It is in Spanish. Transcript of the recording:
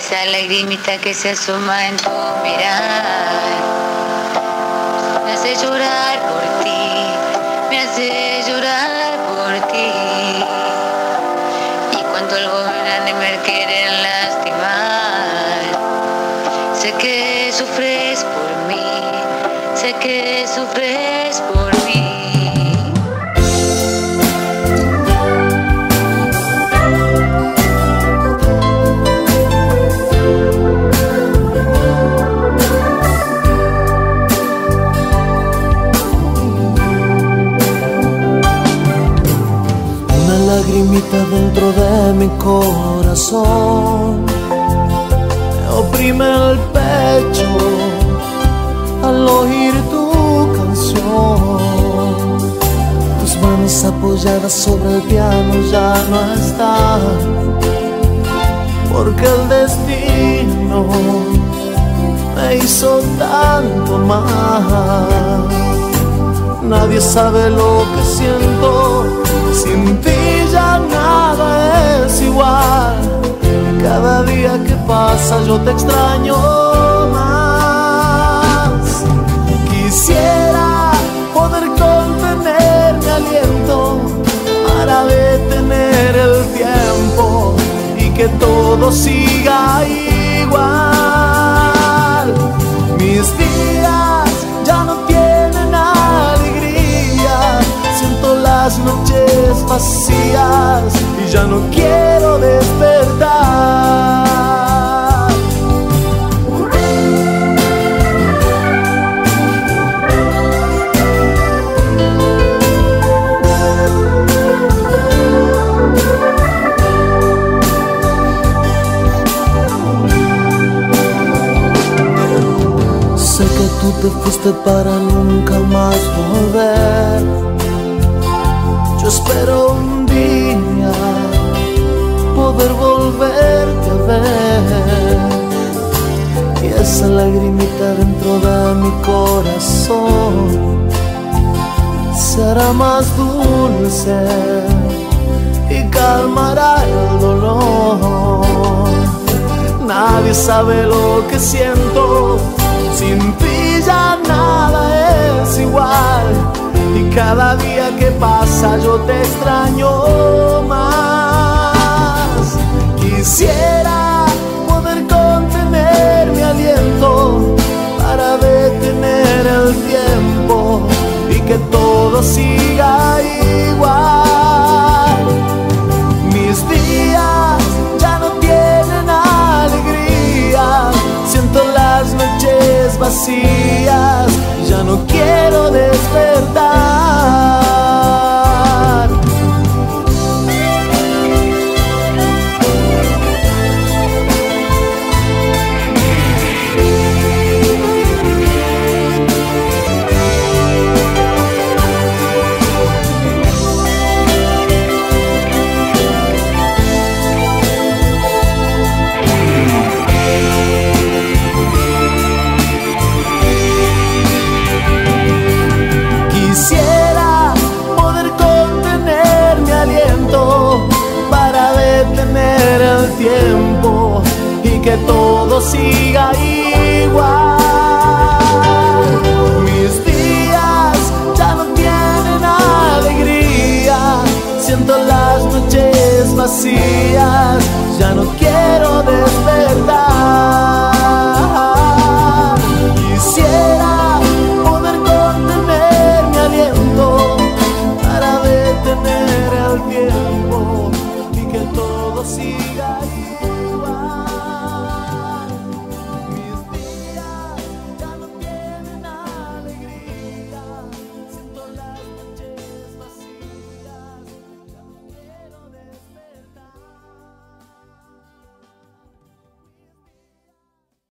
esa lagrimita que se asoma en tu mirar. Me hace llorar por ti, me hace llorar por ti. Y cuando algo grande me quieren lastimar, sé que sufres por mí, sé que sufres lagrimita dentro de mi corazón me oprime el pecho al oír tu canción. Tus manos apoyadas sobre el piano ya no están, porque el destino me hizo tanto mal. Nadie sabe lo que siento, sin ti Cada día que pasa yo te extraño más. Quisiera poder contener mi aliento para detener el tiempo y que todo siga igual. Y ya no quiero despertar. Sé que tú te fuiste para nunca más lagrimita dentro de mi corazón será más dulce y calmará el dolor. Nadie sabe lo que siento, sin ti ya nada es igual. Y cada día que pasa yo te extraño tiempo y que todo siga igual. Mis días ya no tienen alegría, siento las noches vacías, ya no quiero despertar. El tiempo y que todo siga igual. Mis días ya no tienen alegría, siento las noches vacías, ya no quiero